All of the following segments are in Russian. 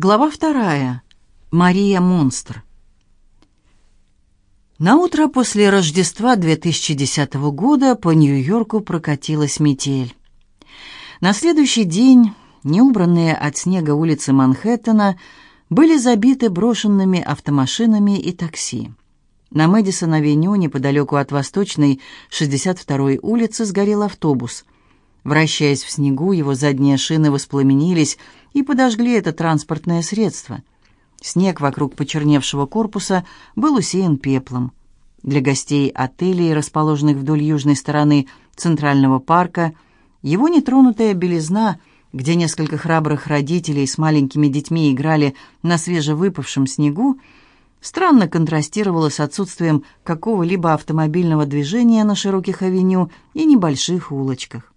Глава вторая. Мария Монстр. На утро после Рождества 2010 года по Нью-Йорку прокатилась метель. На следующий день неубранные от снега улицы Манхэттена были забиты брошенными автомашинами и такси. На Мэдисон-авеню, неподалеку от Восточной, 62-й улицы, сгорел автобус. Вращаясь в снегу, его задние шины воспламенились, и подожгли это транспортное средство. Снег вокруг почерневшего корпуса был усеян пеплом. Для гостей отелей, расположенных вдоль южной стороны Центрального парка, его нетронутая белизна, где несколько храбрых родителей с маленькими детьми играли на свежевыпавшем снегу, странно контрастировала с отсутствием какого-либо автомобильного движения на широких авеню и небольших улочках.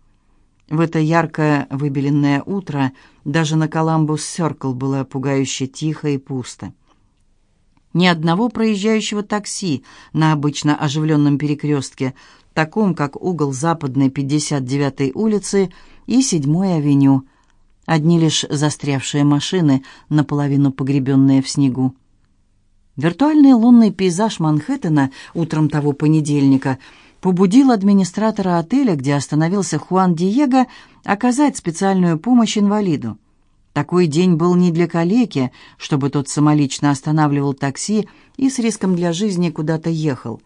В это яркое выбеленное утро даже на Коламбус-Сёркл было пугающе тихо и пусто. Ни одного проезжающего такси на обычно оживленном перекрестке, таком как угол западной 59-й улицы и 7-й авеню. Одни лишь застрявшие машины, наполовину погребенные в снегу. Виртуальный лунный пейзаж Манхэттена утром того понедельника – побудил администратора отеля, где остановился Хуан Диего, оказать специальную помощь инвалиду. Такой день был не для калеки, чтобы тот самолично останавливал такси и с риском для жизни куда-то ехал.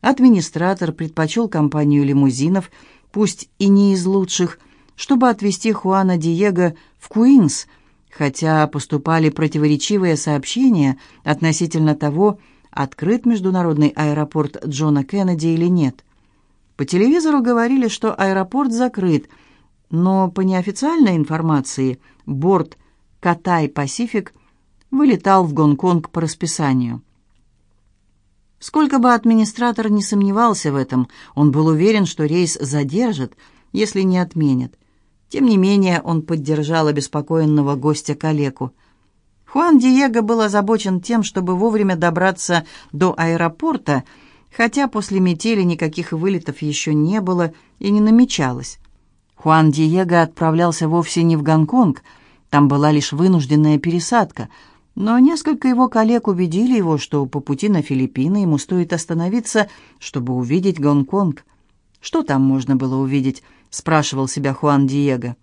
Администратор предпочел компанию лимузинов, пусть и не из лучших, чтобы отвезти Хуана Диего в Куинс, хотя поступали противоречивые сообщения относительно того, открыт международный аэропорт Джона Кеннеди или нет. По телевизору говорили, что аэропорт закрыт, но по неофициальной информации борт «Катай Пасифик» вылетал в Гонконг по расписанию. Сколько бы администратор не сомневался в этом, он был уверен, что рейс задержат, если не отменят. Тем не менее, он поддержал обеспокоенного гостя калеку. Хуан Диего был озабочен тем, чтобы вовремя добраться до аэропорта – хотя после метели никаких вылетов еще не было и не намечалось. Хуан Диего отправлялся вовсе не в Гонконг, там была лишь вынужденная пересадка, но несколько его коллег убедили его, что по пути на Филиппины ему стоит остановиться, чтобы увидеть Гонконг. «Что там можно было увидеть?» — спрашивал себя Хуан Диего.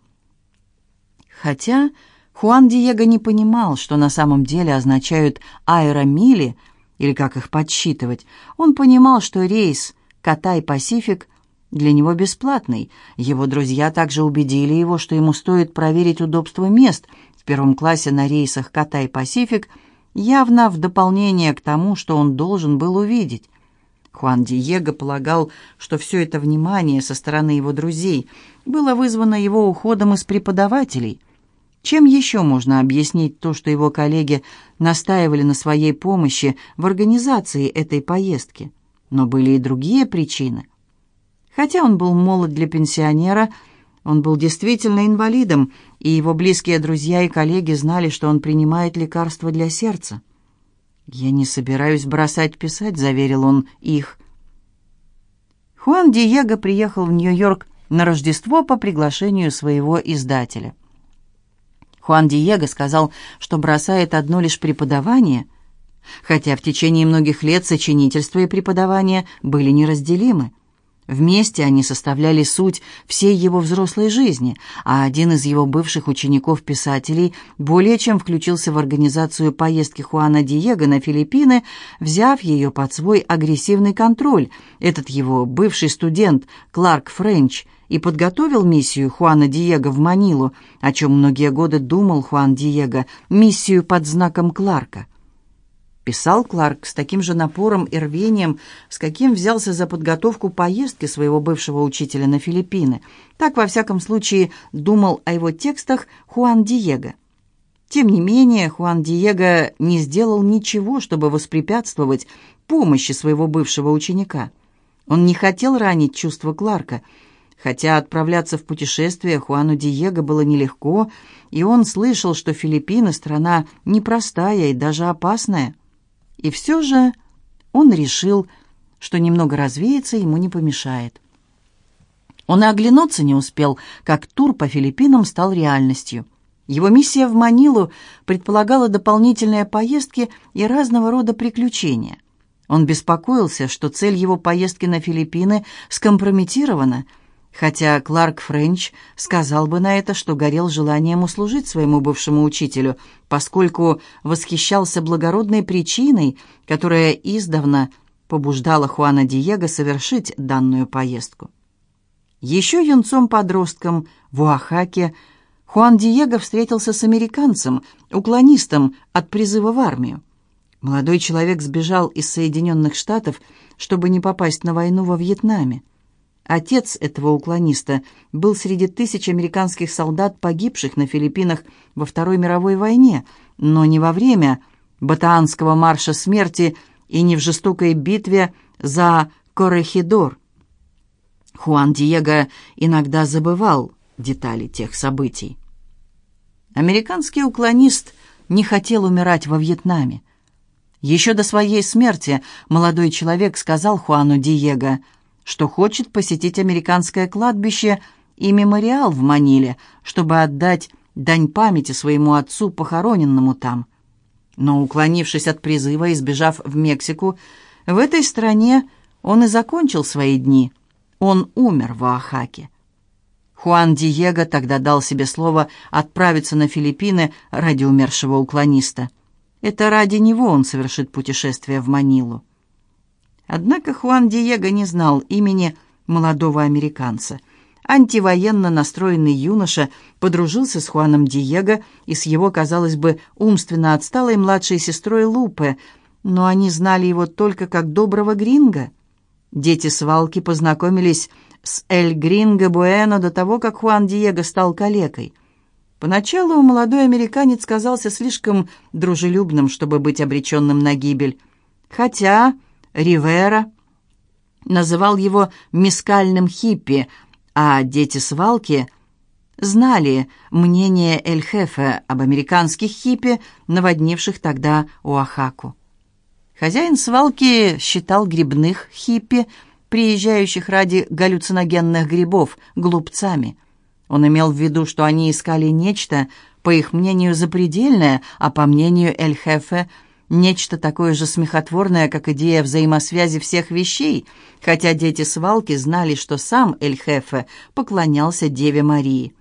Хотя Хуан Диего не понимал, что на самом деле означают аэромили — или как их подсчитывать, он понимал, что рейс «Катай-Пасифик» для него бесплатный. Его друзья также убедили его, что ему стоит проверить удобство мест в первом классе на рейсах «Катай-Пасифик», явно в дополнение к тому, что он должен был увидеть. Хуан Диего полагал, что все это внимание со стороны его друзей было вызвано его уходом из преподавателей – чем еще можно объяснить то, что его коллеги настаивали на своей помощи в организации этой поездки? Но были и другие причины. Хотя он был молод для пенсионера, он был действительно инвалидом, и его близкие друзья и коллеги знали, что он принимает лекарства для сердца. «Я не собираюсь бросать писать», — заверил он их. Хуан Диего приехал в Нью-Йорк на Рождество по приглашению своего издателя. Хуан Диего сказал, что бросает одно лишь преподавание, хотя в течение многих лет сочинительство и преподавание были неразделимы. Вместе они составляли суть всей его взрослой жизни, а один из его бывших учеников-писателей более чем включился в организацию поездки Хуана Диего на Филиппины, взяв ее под свой агрессивный контроль. Этот его бывший студент Кларк Френч – и подготовил миссию Хуана Диего в Манилу, о чем многие годы думал Хуан Диего, миссию под знаком Кларка. Писал Кларк с таким же напором и рвением, с каким взялся за подготовку поездки своего бывшего учителя на Филиппины. Так, во всяком случае, думал о его текстах Хуан Диего. Тем не менее, Хуан Диего не сделал ничего, чтобы воспрепятствовать помощи своего бывшего ученика. Он не хотел ранить чувства Кларка – Хотя отправляться в путешествие Хуану Диего было нелегко, и он слышал, что Филиппины – страна непростая и даже опасная. И все же он решил, что немного развеяться ему не помешает. Он и оглянуться не успел, как тур по Филиппинам стал реальностью. Его миссия в Манилу предполагала дополнительные поездки и разного рода приключения. Он беспокоился, что цель его поездки на Филиппины скомпрометирована, хотя Кларк Френч сказал бы на это, что горел желанием услужить своему бывшему учителю, поскольку восхищался благородной причиной, которая издавна побуждала Хуана Диего совершить данную поездку. Еще юнцом-подростком в Уахаке Хуан Диего встретился с американцем, уклонистом от призыва в армию. Молодой человек сбежал из Соединенных Штатов, чтобы не попасть на войну во Вьетнаме. Отец этого уклониста был среди тысяч американских солдат, погибших на Филиппинах во Второй мировой войне, но не во время Батаанского марша смерти и не в жестокой битве за Корехидор. Хуан Диего иногда забывал детали тех событий. Американский уклонист не хотел умирать во Вьетнаме. Еще до своей смерти молодой человек сказал Хуану Диего, что хочет посетить американское кладбище и мемориал в Маниле, чтобы отдать дань памяти своему отцу, похороненному там. Но, уклонившись от призыва и сбежав в Мексику, в этой стране он и закончил свои дни. Он умер в Оахаке. Хуан Диего тогда дал себе слово отправиться на Филиппины ради умершего уклониста. Это ради него он совершит путешествие в Манилу. Однако Хуан Диего не знал имени молодого американца. Антивоенно настроенный юноша подружился с Хуаном Диего и с его, казалось бы, умственно отсталой младшей сестрой Лупе, но они знали его только как доброго гринга. Дети свалки познакомились с Эль Гринго Буэно до того, как Хуан Диего стал калекой. Поначалу молодой американец казался слишком дружелюбным, чтобы быть обреченным на гибель. Хотя Ривера называл его «мискальным хиппи», а дети свалки знали мнение Эль-Хефе об американских хиппи, наводнивших тогда Оахаку. Хозяин свалки считал грибных хиппи – приезжающих ради галлюциногенных грибов, глупцами. Он имел в виду, что они искали нечто, по их мнению, запредельное, а по мнению Эль-Хефе, нечто такое же смехотворное, как идея взаимосвязи всех вещей, хотя дети свалки знали, что сам Эль-Хефе поклонялся Деве Марии.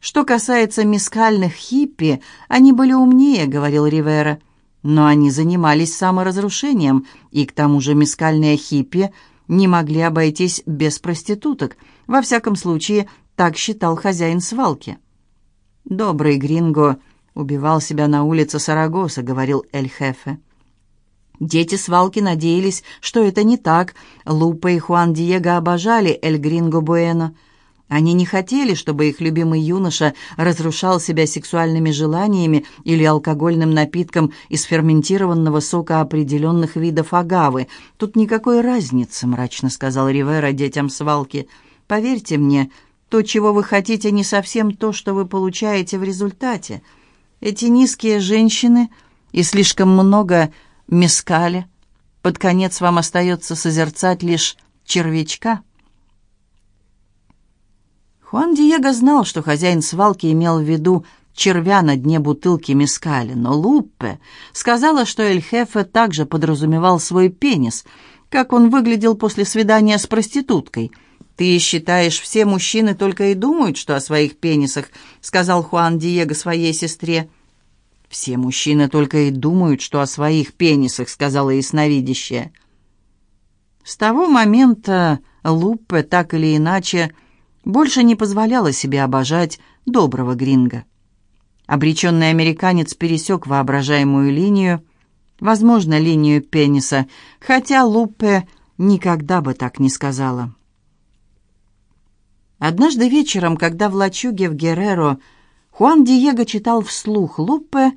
«Что касается мискальных хиппи, они были умнее», — говорил Ривера. «Но они занимались саморазрушением, и к тому же мискальные хиппи — не могли обойтись без проституток. Во всяком случае, так считал хозяин свалки. «Добрый Гринго убивал себя на улице Сарагоса», — говорил Эль-Хефе. Дети свалки надеялись, что это не так. Лупа и Хуан Диего обожали Эль Гринго Буэно — они не хотели, чтобы их любимый юноша разрушал себя сексуальными желаниями или алкогольным напитком из ферментированного сока определенных видов агавы. «Тут никакой разницы», — мрачно сказал Ривера детям свалки. «Поверьте мне, то, чего вы хотите, не совсем то, что вы получаете в результате. Эти низкие женщины и слишком много мескаля. Под конец вам остается созерцать лишь червячка». Хуан Диего знал, что хозяин свалки имел в виду червя на дне бутылки мескали, но Луппе сказала, что Эль-Хефе также подразумевал свой пенис, как он выглядел после свидания с проституткой. «Ты считаешь, все мужчины только и думают, что о своих пенисах», — сказал Хуан Диего своей сестре. «Все мужчины только и думают, что о своих пенисах», — сказала ясновидящая. С того момента Луппе так или иначе больше не позволяла себе обожать доброго гринга. Обреченный американец пересек воображаемую линию, возможно, линию пениса, хотя Лупе никогда бы так не сказала. Однажды вечером, когда в лачуге в Герреро Хуан Диего читал вслух Лупе,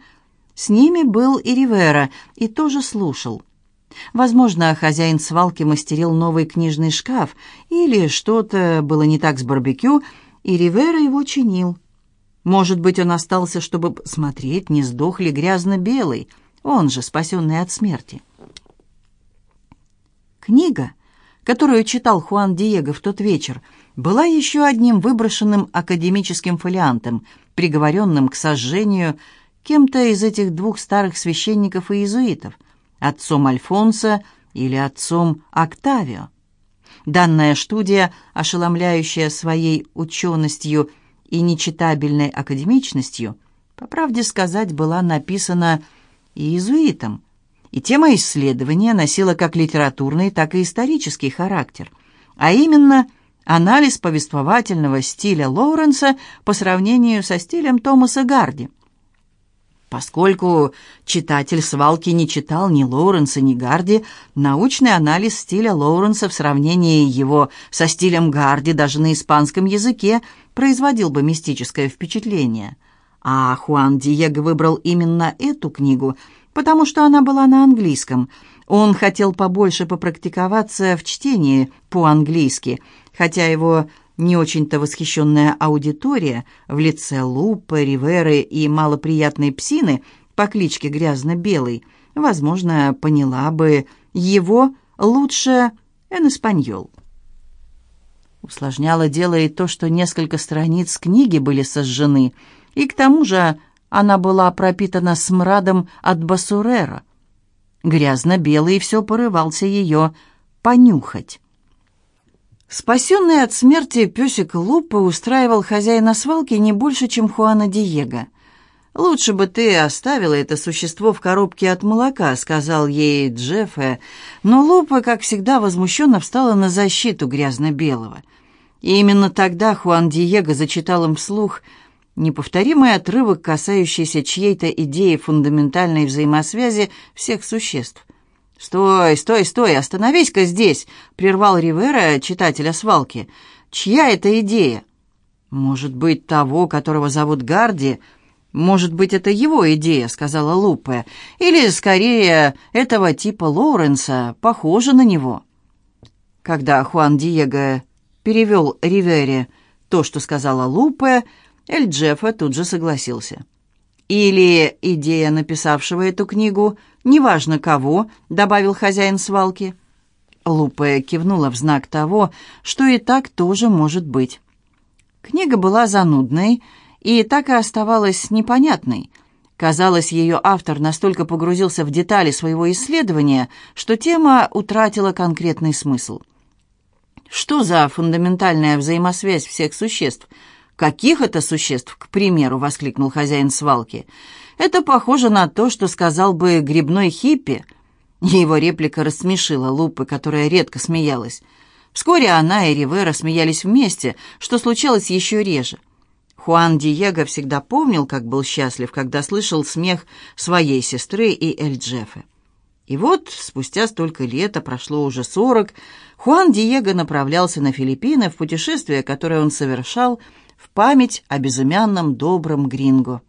с ними был и Ривера, и тоже слушал – Возможно, хозяин свалки мастерил новый книжный шкаф, или что-то было не так с барбекю, и Ривера его чинил. Может быть, он остался, чтобы смотреть, не сдох ли грязно-белый, он же спасенный от смерти. Книга, которую читал Хуан Диего в тот вечер, была еще одним выброшенным академическим фолиантом, приговоренным к сожжению кем-то из этих двух старых священников и иезуитов, отцом Альфонсо или отцом Октавио. Данная студия, ошеломляющая своей ученостью и нечитабельной академичностью, по правде сказать, была написана иезуитом, и тема исследования носила как литературный, так и исторический характер, а именно анализ повествовательного стиля Лоуренса по сравнению со стилем Томаса Гарди – Поскольку читатель свалки не читал ни Лоуренса, ни Гарди, научный анализ стиля Лоуренса в сравнении его со стилем Гарди даже на испанском языке производил бы мистическое впечатление. А Хуан Диего выбрал именно эту книгу, потому что она была на английском. Он хотел побольше попрактиковаться в чтении по-английски, хотя его не очень-то восхищенная аудитория в лице Лупы, Риверы и малоприятной псины по кличке Грязно-Белый, возможно, поняла бы его лучше эн испаньол. Усложняло дело и то, что несколько страниц книги были сожжены, и к тому же она была пропитана смрадом от басурера. Грязно-белый все порывался ее понюхать. Спасенный от смерти песик Лупа устраивал хозяина свалки не больше, чем Хуана Диего. «Лучше бы ты оставила это существо в коробке от молока», — сказал ей Джеффе, но Лупа, как всегда, возмущенно встала на защиту грязно-белого. И именно тогда Хуан Диего зачитал им вслух неповторимый отрывок, касающийся чьей-то идеи фундаментальной взаимосвязи всех существ. «Стой, стой, стой, остановись-ка здесь!» — прервал Ривера, читателя свалки. «Чья это идея?» «Может быть, того, которого зовут Гарди?» «Может быть, это его идея», — сказала Лупе. «Или, скорее, этого типа Лоуренса, похоже на него». Когда Хуан Диего перевел Ривере то, что сказала Лупе, Эль Джеффа тут же согласился. «Или идея написавшего эту книгу — «Неважно кого», — добавил хозяин свалки. Лупе кивнула в знак того, что и так тоже может быть. Книга была занудной и так и оставалась непонятной. Казалось, ее автор настолько погрузился в детали своего исследования, что тема утратила конкретный смысл. Что за фундаментальная взаимосвязь всех существ? «Каких это существ, к примеру?» — воскликнул хозяин свалки. Это похоже на то, что сказал бы грибной хиппи. Его реплика рассмешила Лупы, которая редко смеялась. Вскоре она и Ривера смеялись вместе, что случалось еще реже. Хуан Диего всегда помнил, как был счастлив, когда слышал смех своей сестры и Эль Джеффе. И вот, спустя столько лет, а прошло уже сорок, Хуан Диего направлялся на Филиппины в путешествие, которое он совершал в память о безымянном добром Гринго.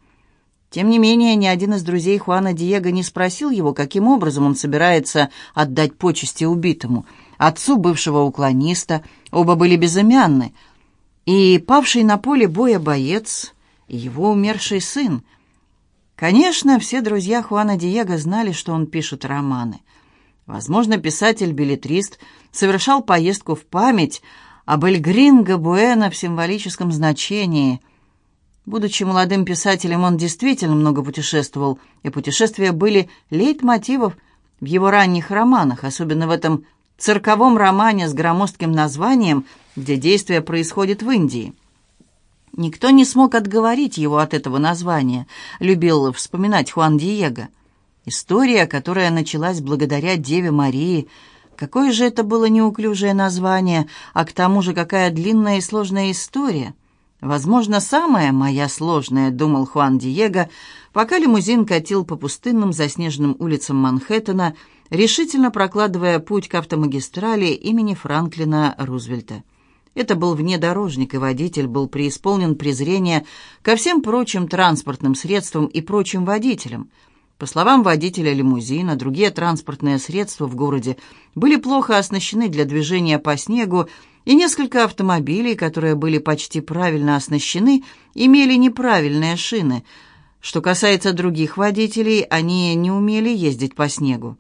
Тем не менее, ни один из друзей Хуана Диего не спросил его, каким образом он собирается отдать почести убитому. Отцу бывшего уклониста оба были безымянны, и павший на поле боя боец, и его умерший сын. Конечно, все друзья Хуана Диего знали, что он пишет романы. Возможно, писатель-билетрист совершал поездку в память об Эльгринго Буэна в символическом значении – Будучи молодым писателем, он действительно много путешествовал, и путешествия были лейтмотивов в его ранних романах, особенно в этом цирковом романе с громоздким названием, где действие происходит в Индии. Никто не смог отговорить его от этого названия, любил вспоминать Хуан Диего. История, которая началась благодаря Деве Марии, какое же это было неуклюжее название, а к тому же какая длинная и сложная история — «Возможно, самая моя сложная», — думал Хуан Диего, пока лимузин катил по пустынным заснеженным улицам Манхэттена, решительно прокладывая путь к автомагистрали имени Франклина Рузвельта. Это был внедорожник, и водитель был преисполнен презрения ко всем прочим транспортным средствам и прочим водителям. По словам водителя лимузина, другие транспортные средства в городе были плохо оснащены для движения по снегу, и несколько автомобилей, которые были почти правильно оснащены, имели неправильные шины. Что касается других водителей, они не умели ездить по снегу.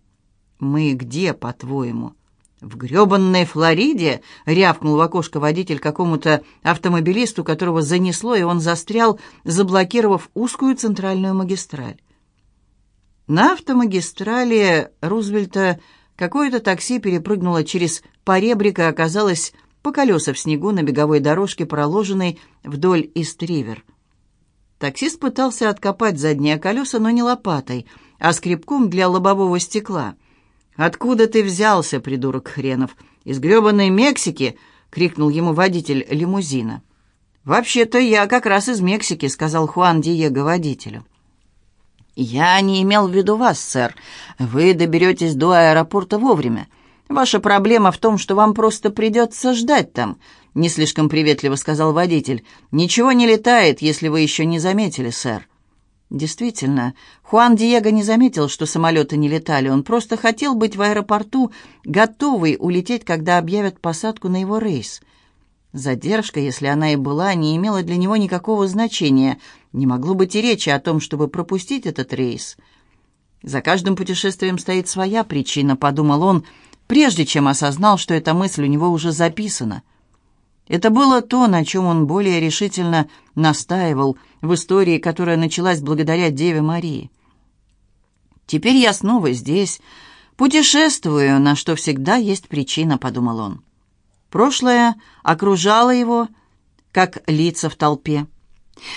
«Мы где, по-твоему?» «В гребанной Флориде?» — рявкнул в окошко водитель какому-то автомобилисту, которого занесло, и он застрял, заблокировав узкую центральную магистраль. На автомагистрали Рузвельта какое-то такси перепрыгнуло через поребрик и оказалось по колеса в снегу на беговой дорожке, проложенной вдоль Ист-Ривер. Таксист пытался откопать задние колеса, но не лопатой, а скребком для лобового стекла — «Откуда ты взялся, придурок хренов? Из гребаной Мексики?» — крикнул ему водитель лимузина. «Вообще-то я как раз из Мексики», — сказал Хуан Диего водителю. «Я не имел в виду вас, сэр. Вы доберетесь до аэропорта вовремя. Ваша проблема в том, что вам просто придется ждать там», — не слишком приветливо сказал водитель. «Ничего не летает, если вы еще не заметили, сэр». Действительно, Хуан Диего не заметил, что самолеты не летали. Он просто хотел быть в аэропорту, готовый улететь, когда объявят посадку на его рейс. Задержка, если она и была, не имела для него никакого значения. Не могло быть и речи о том, чтобы пропустить этот рейс. «За каждым путешествием стоит своя причина», — подумал он, прежде чем осознал, что эта мысль у него уже записана — это было то, на чем он более решительно настаивал в истории, которая началась благодаря Деве Марии. «Теперь я снова здесь, путешествую, на что всегда есть причина», — подумал он. Прошлое окружало его, как лица в толпе.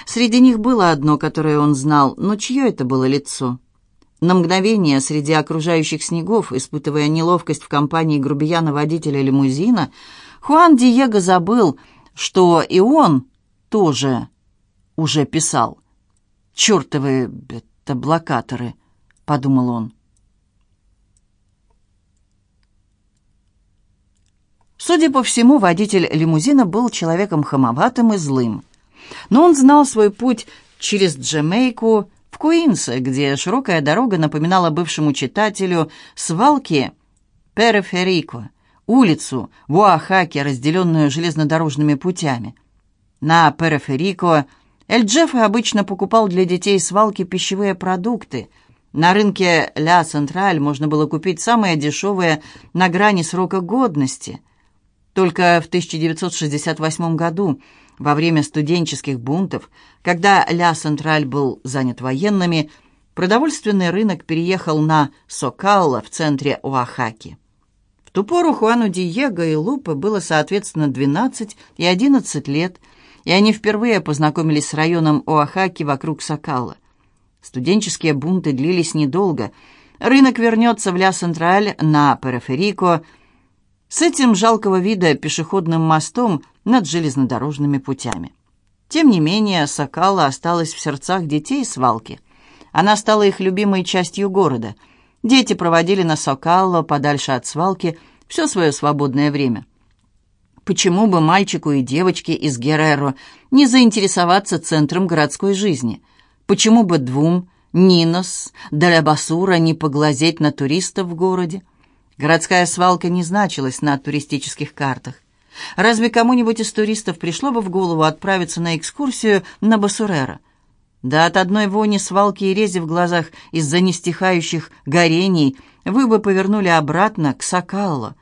Среди них было одно, которое он знал, но чье это было лицо? На мгновение среди окружающих снегов, испытывая неловкость в компании грубияна-водителя лимузина, Хуан Диего забыл, что и он тоже уже писал. «Чертовы это блокаторы», — подумал он. Судя по всему, водитель лимузина был человеком хамоватым и злым. Но он знал свой путь через Джамейку в Куинсе, где широкая дорога напоминала бывшему читателю свалки Периферико, улицу в Оахаке, разделенную железнодорожными путями. На Периферико Эль-Джеффе обычно покупал для детей свалки пищевые продукты. На рынке Ля Централь можно было купить самые дешевые на грани срока годности. Только в 1968 году, во время студенческих бунтов, когда Ля Централь был занят военными, продовольственный рынок переехал на Сокалла в центре Оахаки ту пору Хуану Диего и Лупе было, соответственно, 12 и 11 лет, и они впервые познакомились с районом Оахаки вокруг Сакала. Студенческие бунты длились недолго. Рынок вернется в Ля-Централь на Периферико с этим жалкого вида пешеходным мостом над железнодорожными путями. Тем не менее, Сакала осталась в сердцах детей свалки. Она стала их любимой частью города – Дети проводили на Сокалло, подальше от свалки, все свое свободное время. Почему бы мальчику и девочке из Герреро не заинтересоваться центром городской жизни? Почему бы двум, Нинос, Далябасура, не поглазеть на туристов в городе? Городская свалка не значилась на туристических картах. Разве кому-нибудь из туристов пришло бы в голову отправиться на экскурсию на Басурера? Да от одной вони свалки и рези в глазах из-за нестихающих горений вы бы повернули обратно к Сакалло.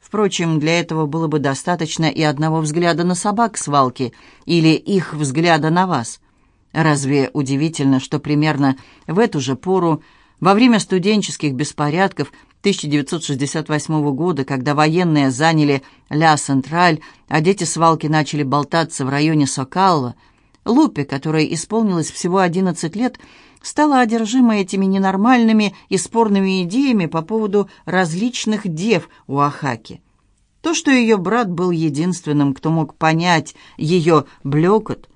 Впрочем, для этого было бы достаточно и одного взгляда на собак свалки или их взгляда на вас. Разве удивительно, что примерно в эту же пору, во время студенческих беспорядков 1968 года, когда военные заняли Ля Централь, а дети свалки начали болтаться в районе Сокалла, Лупе, которой исполнилось всего 11 лет, стала одержима этими ненормальными и спорными идеями по поводу различных дев у Ахаки. То, что ее брат был единственным, кто мог понять ее блекот,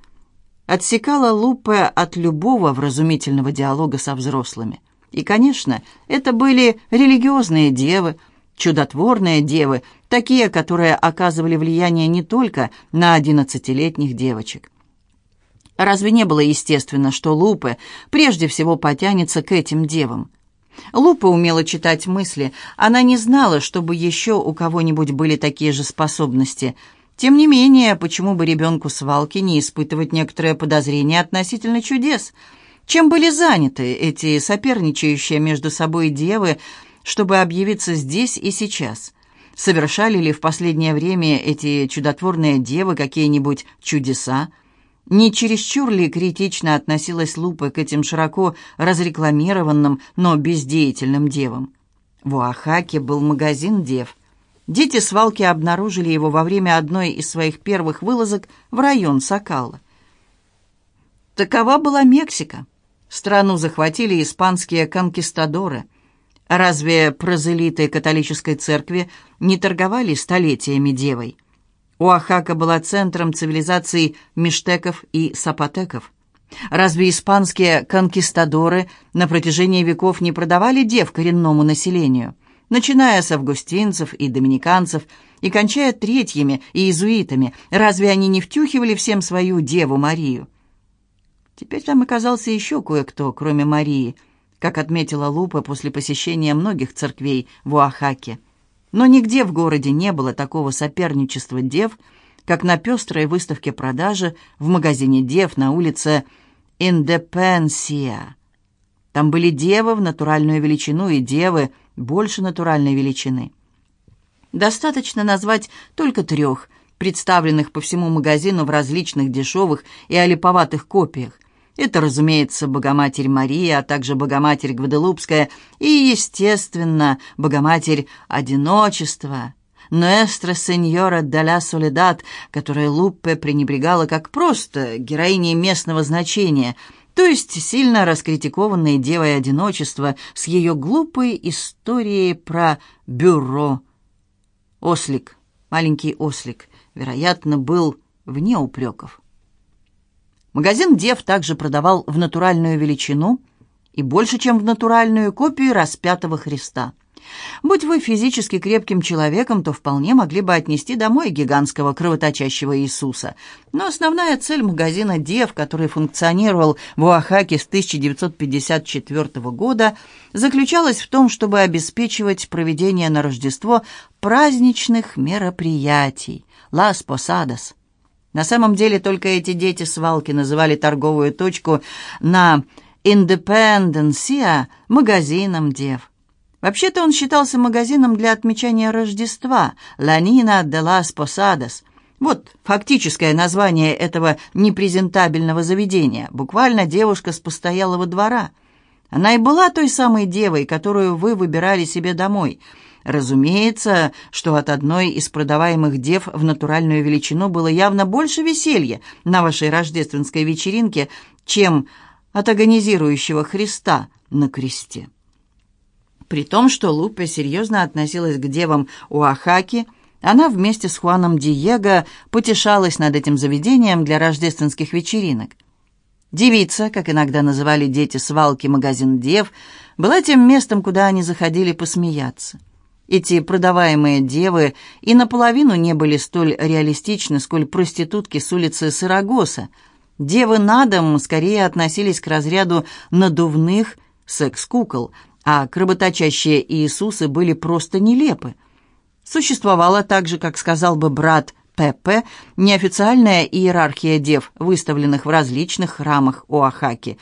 отсекало Лупе от любого вразумительного диалога со взрослыми. И, конечно, это были религиозные девы, чудотворные девы, такие, которые оказывали влияние не только на одиннадцатилетних девочек. Разве не было естественно, что Лупе прежде всего потянется к этим девам? Лупа умела читать мысли. Она не знала, чтобы еще у кого-нибудь были такие же способности. Тем не менее, почему бы ребенку свалки не испытывать некоторое подозрение относительно чудес? Чем были заняты эти соперничающие между собой девы, чтобы объявиться здесь и сейчас? Совершали ли в последнее время эти чудотворные девы какие-нибудь чудеса? Не чересчур ли критично относилась Лупа к этим широко разрекламированным, но бездеятельным девам? В Оахаке был магазин дев. Дети свалки обнаружили его во время одной из своих первых вылазок в район Сокала. Такова была Мексика. Страну захватили испанские конкистадоры. Разве прозелиты католической церкви не торговали столетиями девой? Оахака была центром цивилизации миштеков и сапотеков. Разве испанские конкистадоры на протяжении веков не продавали дев коренному населению, начиная с августинцев и доминиканцев и кончая третьими и иезуитами? Разве они не втюхивали всем свою деву Марию? Теперь там оказался еще кое-кто, кроме Марии, как отметила Лупа после посещения многих церквей в Оахаке. Но нигде в городе не было такого соперничества дев, как на пестрой выставке продажи в магазине дев на улице Индепенсия. Там были девы в натуральную величину и девы больше натуральной величины. Достаточно назвать только трех, представленных по всему магазину в различных дешевых и олиповатых копиях. Это, разумеется, Богоматерь Мария, а также Богоматерь Гваделупская и, естественно, Богоматерь Одиночества, Нуэстро Сеньора де ла Соледад, которая Луппе пренебрегала как просто героиней местного значения, то есть сильно раскритикованной девой одиночества с ее глупой историей про бюро. Ослик, маленький ослик, вероятно, был вне упреков. Магазин «Дев» также продавал в натуральную величину и больше, чем в натуральную копию распятого Христа. Будь вы физически крепким человеком, то вполне могли бы отнести домой гигантского кровоточащего Иисуса. Но основная цель магазина «Дев», который функционировал в Оахаке с 1954 года, заключалась в том, чтобы обеспечивать проведение на Рождество праздничных мероприятий «Лас Посадос». На самом деле только эти дети свалки называли торговую точку на Индепенденсия магазином дев. Вообще-то он считался магазином для отмечания Рождества «Ланина де лас Посадос». Вот фактическое название этого непрезентабельного заведения, буквально девушка с постоялого двора. Она и была той самой девой, которую вы выбирали себе домой – Разумеется, что от одной из продаваемых дев в натуральную величину было явно больше веселья на вашей рождественской вечеринке, чем от агонизирующего Христа на кресте. При том, что Лупе серьезно относилась к девам Уахаки, она вместе с Хуаном Диего потешалась над этим заведением для рождественских вечеринок. Девица, как иногда называли дети свалки магазин дев, была тем местом, куда они заходили посмеяться. Эти продаваемые девы и наполовину не были столь реалистичны, сколь проститутки с улицы Сарагоса. Девы на дом скорее относились к разряду надувных секс-кукол, а кработочащие Иисусы были просто нелепы. Существовала также, как сказал бы брат Пеппе, неофициальная иерархия дев, выставленных в различных храмах Оахаки.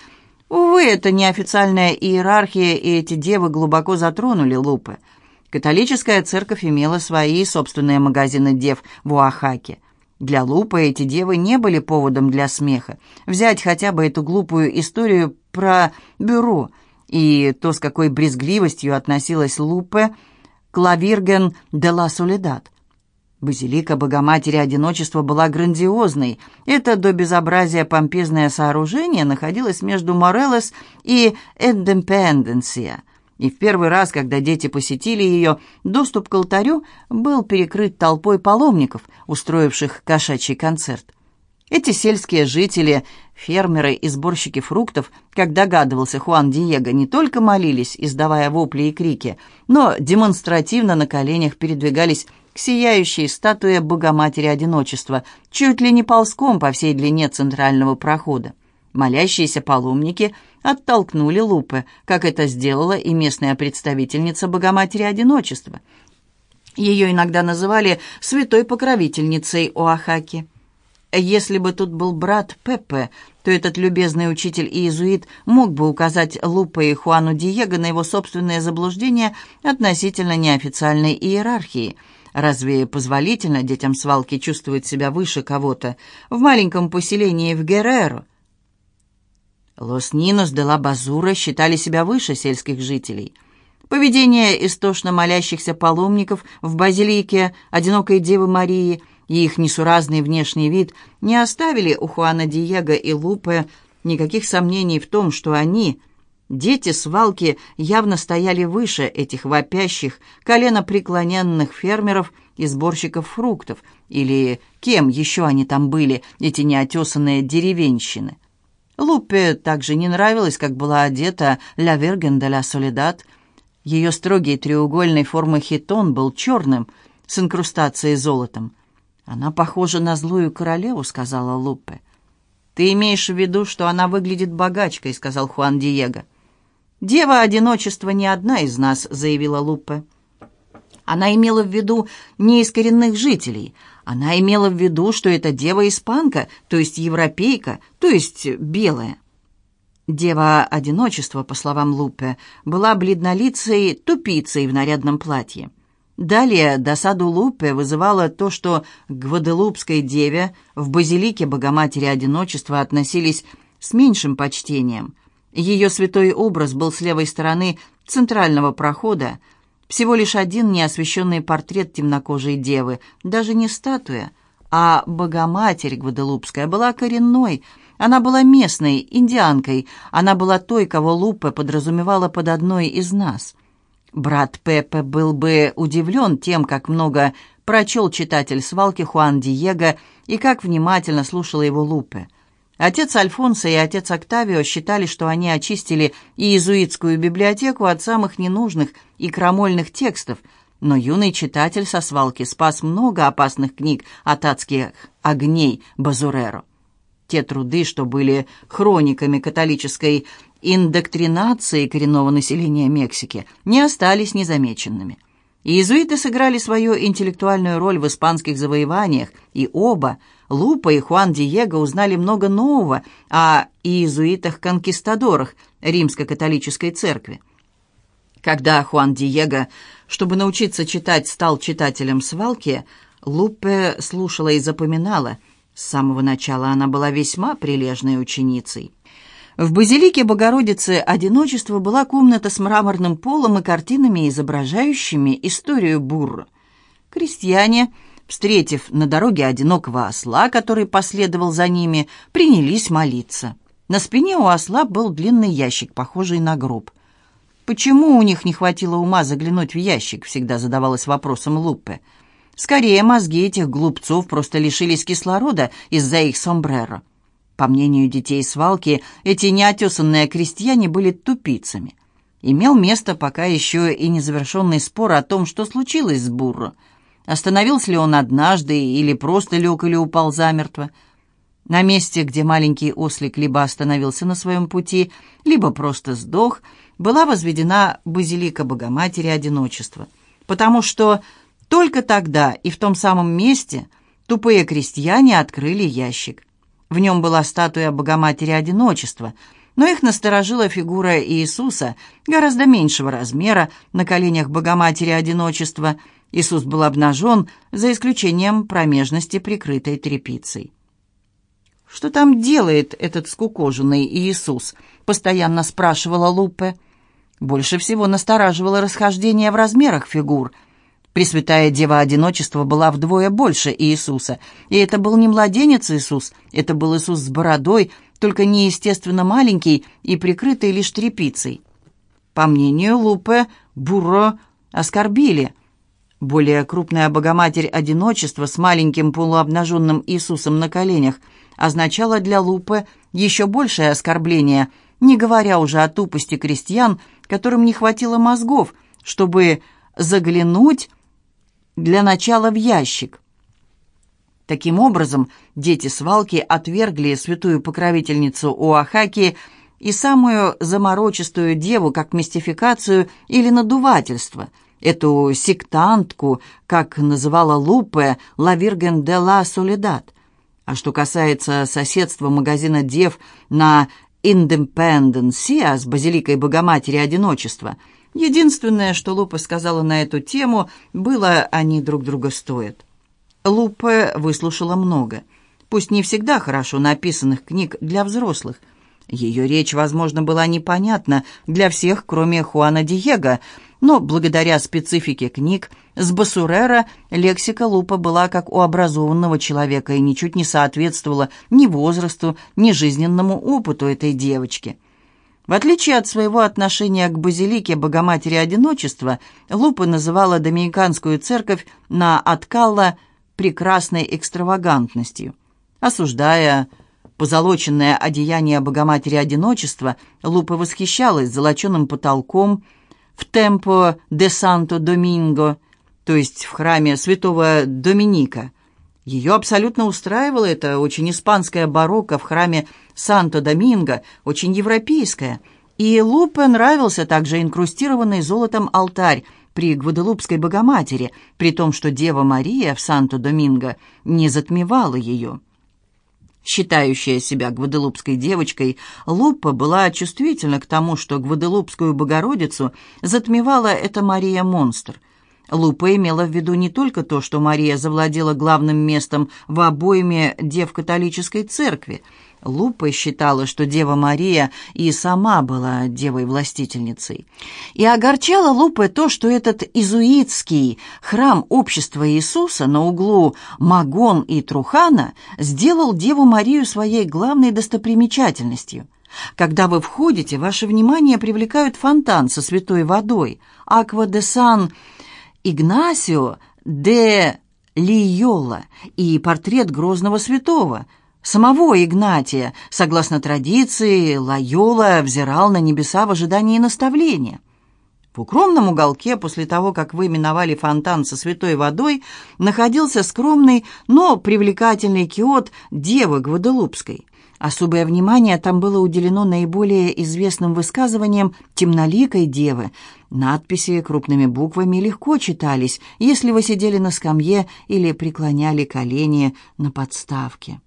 Увы, эта неофициальная иерархия и эти девы глубоко затронули Лупе – Католическая церковь имела свои собственные магазины дев в Уахаке. Для Лупы эти девы не были поводом для смеха. Взять хотя бы эту глупую историю про бюро и то, с какой брезгливостью относилась Лупе к Лавирген де ла Соледад. Базилика Богоматери Одиночества была грандиозной. Это до безобразия помпезное сооружение находилось между Морелес и Эндепенденсия – и в первый раз, когда дети посетили ее, доступ к алтарю был перекрыт толпой паломников, устроивших кошачий концерт. Эти сельские жители, фермеры и сборщики фруктов, как догадывался Хуан Диего, не только молились, издавая вопли и крики, но демонстративно на коленях передвигались к сияющей статуе Богоматери Одиночества, чуть ли не ползком по всей длине центрального прохода. Молящиеся паломники оттолкнули Лупы, как это сделала и местная представительница Богоматери Одиночества. Ее иногда называли «святой покровительницей Оахаки». Если бы тут был брат Пеппе, то этот любезный учитель иезуит мог бы указать Лупе и Хуану Диего на его собственное заблуждение относительно неофициальной иерархии. Разве позволительно детям свалки чувствовать себя выше кого-то в маленьком поселении в Герреро? Лос-Нинос де ла Базура считали себя выше сельских жителей. Поведение истошно молящихся паломников в базилике одинокой Девы Марии и их несуразный внешний вид не оставили у Хуана Диего и Лупе никаких сомнений в том, что они, дети свалки, явно стояли выше этих вопящих, коленопреклоненных фермеров и сборщиков фруктов, или кем еще они там были, эти неотесанные деревенщины. Лупе также не нравилось, как была одета «Ля Верген де ла Солидат». Ее строгий треугольной формы хитон был черным, с инкрустацией золотом. «Она похожа на злую королеву», — сказала Лупе. «Ты имеешь в виду, что она выглядит богачкой», — сказал Хуан Диего. «Дева одиночества не одна из нас», — заявила Лупе. Она имела в виду не из коренных жителей, она имела в виду, что это дева-испанка, то есть европейка, то есть белая. Дева одиночества, по словам Лупе, была бледнолицей тупицей в нарядном платье. Далее досаду Лупе вызывало то, что к Гваделупской деве в базилике Богоматери Одиночества относились с меньшим почтением. Ее святой образ был с левой стороны центрального прохода, всего лишь один неосвещенный портрет темнокожей девы, даже не статуя, а Богоматерь Гваделупская была коренной, она была местной, индианкой, она была той, кого Лупе подразумевала под одной из нас. Брат Пепе был бы удивлен тем, как много прочел читатель свалки Хуан Диего и как внимательно слушала его Лупе. Отец Альфонсо и отец Октавио считали, что они очистили иезуитскую библиотеку от самых ненужных и крамольных текстов, но юный читатель со свалки спас много опасных книг от адских огней Базуреро. Те труды, что были хрониками католической индоктринации коренного населения Мексики, не остались незамеченными. Иезуиты сыграли свою интеллектуальную роль в испанских завоеваниях, и оба – Лупа и Хуан Диего узнали много нового о иезуитах-конкистадорах римско-католической церкви. Когда Хуан Диего, чтобы научиться читать, стал читателем свалки, Лупе слушала и запоминала. С самого начала она была весьма прилежной ученицей. В базилике Богородицы одиночества была комната с мраморным полом и картинами, изображающими историю Бурра. Крестьяне – встретив на дороге одинокого осла, который последовал за ними, принялись молиться. На спине у осла был длинный ящик, похожий на гроб. «Почему у них не хватило ума заглянуть в ящик?» всегда задавалась вопросом Лупе. Скорее, мозги этих глупцов просто лишились кислорода из-за их сомбреро. По мнению детей свалки, эти неотесанные крестьяне были тупицами. Имел место пока еще и незавершенный спор о том, что случилось с Бурро – Остановился ли он однажды или просто лег или упал замертво? На месте, где маленький ослик либо остановился на своем пути, либо просто сдох, была возведена базилика Богоматери Одиночества, потому что только тогда и в том самом месте тупые крестьяне открыли ящик. В нем была статуя Богоматери Одиночества, но их насторожила фигура Иисуса гораздо меньшего размера на коленях Богоматери Одиночества – Иисус был обнажен, за исключением промежности, прикрытой тряпицей. «Что там делает этот скукоженный Иисус?» — постоянно спрашивала Лупе. Больше всего настораживало расхождение в размерах фигур. Пресвятая Дева Одиночества была вдвое больше Иисуса, и это был не младенец Иисус, это был Иисус с бородой, только неестественно маленький и прикрытый лишь тряпицей. По мнению Лупе, Бурро оскорбили — более крупная Богоматерь Одиночества с маленьким полуобнаженным Иисусом на коленях означала для Лупы еще большее оскорбление, не говоря уже о тупости крестьян, которым не хватило мозгов, чтобы заглянуть для начала в ящик. Таким образом, дети свалки отвергли святую покровительницу Оахаки и самую заморочистую деву как мистификацию или надувательство – эту сектантку, как называла Лупе, «Ла Вирген де ла Солидат». А что касается соседства магазина «Дев» на Индепенденсия с базиликой Богоматери Одиночества, Единственное, что Лупа сказала на эту тему, было «они друг друга стоят». Лупа выслушала много, пусть не всегда хорошо написанных книг для взрослых. Ее речь, возможно, была непонятна для всех, кроме Хуана Диего, но благодаря специфике книг с Басурера лексика Лупа была как у образованного человека и ничуть не соответствовала ни возрасту, ни жизненному опыту этой девочки – в отличие от своего отношения к базилике Богоматери Одиночества, Лупа называла доминиканскую церковь на Откалла прекрасной экстравагантностью. Осуждая позолоченное одеяние Богоматери Одиночества, Лупа восхищалась золоченым потолком в Темпо де Санто Доминго, то есть в храме святого Доминика – ее абсолютно устраивало это очень испанское барокко в храме Санто-Доминго, очень европейское. И Лупе нравился также инкрустированный золотом алтарь при Гваделупской Богоматери, при том, что Дева Мария в Санто-Доминго не затмевала ее. Считающая себя гваделупской девочкой, Лупа была чувствительна к тому, что гваделупскую Богородицу затмевала эта Мария-монстр – Лупа имела в виду не только то, что Мария завладела главным местом в обойме дев католической церкви. Лупа считала, что Дева Мария и сама была девой-властительницей. И огорчало Лупы то, что этот изуитский храм общества Иисуса на углу Магон и Трухана сделал Деву Марию своей главной достопримечательностью. Когда вы входите, ваше внимание привлекают фонтан со святой водой, аква де сан Игнасио де Лиола и портрет грозного святого, самого Игнатия, согласно традиции, Лайола взирал на небеса в ожидании наставления. В укромном уголке, после того, как вы миновали фонтан со святой водой, находился скромный, но привлекательный киот Девы Гваделупской. Особое внимание там было уделено наиболее известным высказываниям темноликой девы. Надписи крупными буквами легко читались, если вы сидели на скамье или преклоняли колени на подставке.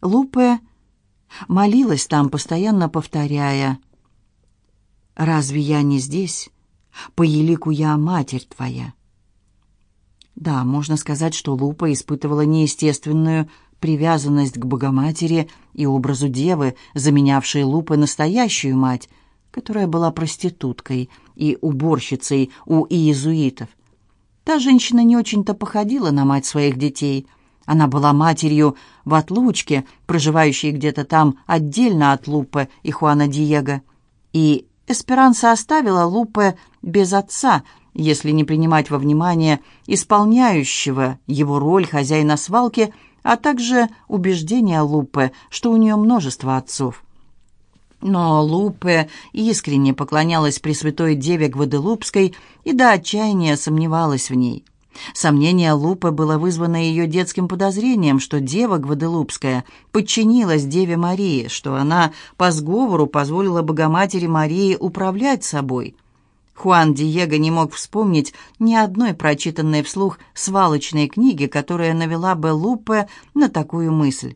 Лупе молилась там, постоянно повторяя «Разве я не здесь? По елику я матерь твоя». Да, можно сказать, что Лупа испытывала неестественную привязанность к Богоматери и образу девы, заменявшей Лупы настоящую мать, которая была проституткой и уборщицей у иезуитов. Та женщина не очень-то походила на мать своих детей. Она была матерью в отлучке, проживающей где-то там отдельно от Лупы и Хуана Диего. И Эсперанса оставила Лупе без отца, если не принимать во внимание исполняющего его роль хозяина свалки – а также убеждение Лупе, что у нее множество отцов. Но Лупе искренне поклонялась Пресвятой Деве Гваделупской и до отчаяния сомневалась в ней. Сомнение Лупы было вызвано ее детским подозрением, что Дева Гваделупская подчинилась Деве Марии, что она по сговору позволила Богоматери Марии управлять собой – Хуан Диего не мог вспомнить ни одной прочитанной вслух свалочной книги, которая навела бы Лупе на такую мысль.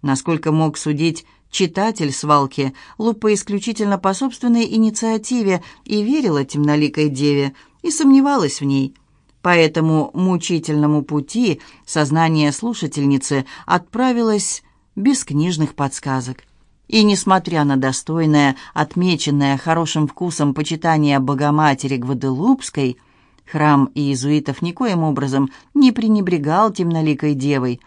Насколько мог судить читатель свалки, Лупа исключительно по собственной инициативе и верила темноликой деве, и сомневалась в ней. По этому мучительному пути сознание слушательницы отправилось без книжных подсказок. И, несмотря на достойное, отмеченное хорошим вкусом почитание Богоматери Гваделупской, храм иезуитов никоим образом не пренебрегал темноликой девой.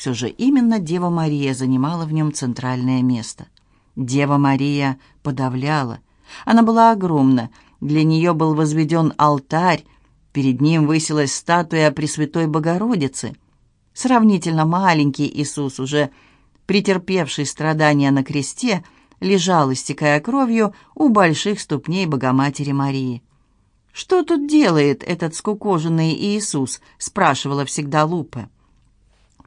Все же именно Дева Мария занимала в нем центральное место. Дева Мария подавляла. Она была огромна. Для нее был возведен алтарь. Перед ним высилась статуя Пресвятой Богородицы. Сравнительно маленький Иисус уже – претерпевший страдания на кресте, лежал, истекая кровью, у больших ступней Богоматери Марии. «Что тут делает этот скукоженный Иисус?» — спрашивала всегда Лупа.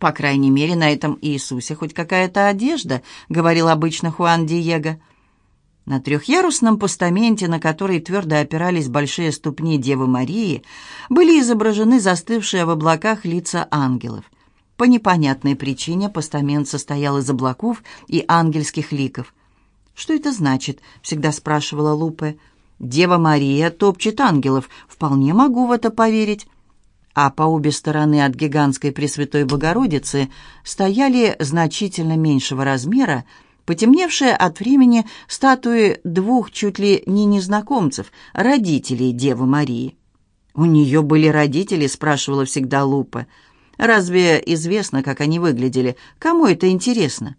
«По крайней мере, на этом Иисусе хоть какая-то одежда», — говорил обычно Хуан Диего. На трехъярусном постаменте, на который твердо опирались большие ступни Девы Марии, были изображены застывшие в облаках лица ангелов. По непонятной причине постамент состоял из облаков и ангельских ликов. «Что это значит?» — всегда спрашивала Лупе. Дева Мария топчет ангелов. Вполне могу в это поверить. А по обе стороны от гигантской Пресвятой Богородицы стояли значительно меньшего размера, потемневшие от времени статуи двух чуть ли не незнакомцев, родителей Девы Марии. «У нее были родители?» — спрашивала всегда Лупа. «Разве известно, как они выглядели? Кому это интересно?»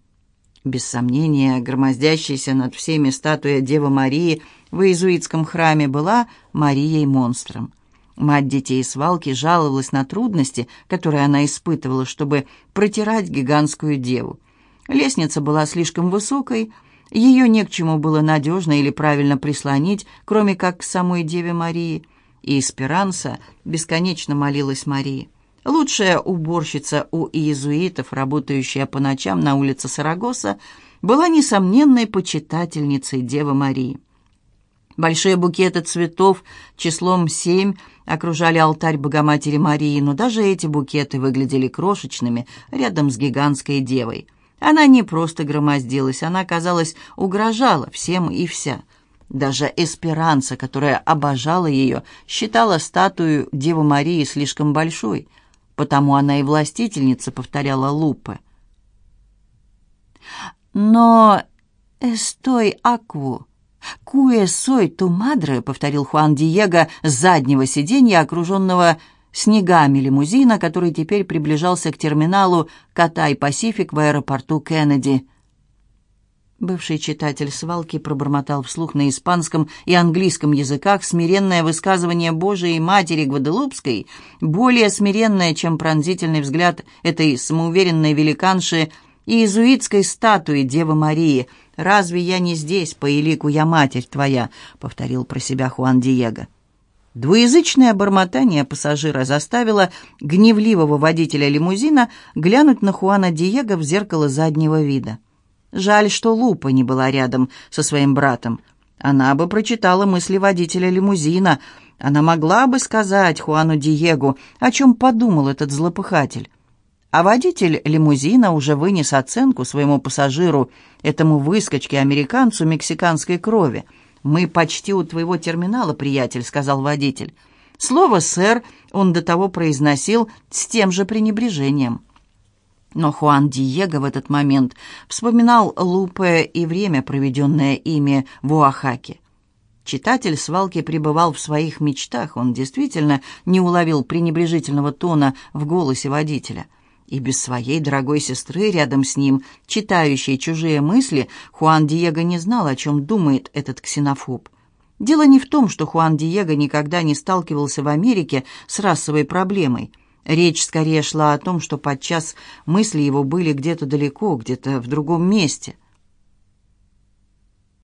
Без сомнения, громоздящаяся над всеми статуя Девы Марии в иезуитском храме была Марией-монстром. Мать детей свалки жаловалась на трудности, которые она испытывала, чтобы протирать гигантскую деву. Лестница была слишком высокой, ее не к чему было надежно или правильно прислонить, кроме как к самой Деве Марии – и Эсперанса бесконечно молилась Марии. Лучшая уборщица у иезуитов, работающая по ночам на улице Сарагоса, была несомненной почитательницей Девы Марии. Большие букеты цветов числом семь окружали алтарь Богоматери Марии, но даже эти букеты выглядели крошечными рядом с гигантской девой. Она не просто громоздилась, она, казалось, угрожала всем и вся – даже Эсперанца, которая обожала ее, считала статую Девы Марии слишком большой, потому она и властительница, повторяла Лупе. Но «Эстой акву, куэ сой ту мадре», — повторил Хуан Диего с заднего сиденья, окруженного снегами лимузина, который теперь приближался к терминалу Катай-Пасифик в аэропорту Кеннеди. Бывший читатель свалки пробормотал вслух на испанском и английском языках смиренное высказывание Божией Матери Гваделупской, более смиренное, чем пронзительный взгляд этой самоуверенной великанши и иезуитской статуи Девы Марии. «Разве я не здесь, по элику я Матерь твоя?» — повторил про себя Хуан Диего. Двуязычное бормотание пассажира заставило гневливого водителя лимузина глянуть на Хуана Диего в зеркало заднего вида. Жаль, что Лупа не была рядом со своим братом. Она бы прочитала мысли водителя лимузина. Она могла бы сказать Хуану Диего, о чем подумал этот злопыхатель. А водитель лимузина уже вынес оценку своему пассажиру, этому выскочке-американцу мексиканской крови. «Мы почти у твоего терминала, приятель», — сказал водитель. Слово «сэр» он до того произносил с тем же пренебрежением. Но Хуан Диего в этот момент вспоминал Лупе и время, проведенное ими в Уахаке. Читатель свалки пребывал в своих мечтах, он действительно не уловил пренебрежительного тона в голосе водителя. И без своей дорогой сестры рядом с ним, читающей чужие мысли, Хуан Диего не знал, о чем думает этот ксенофоб. Дело не в том, что Хуан Диего никогда не сталкивался в Америке с расовой проблемой – Речь скорее шла о том, что подчас мысли его были где-то далеко, где-то в другом месте.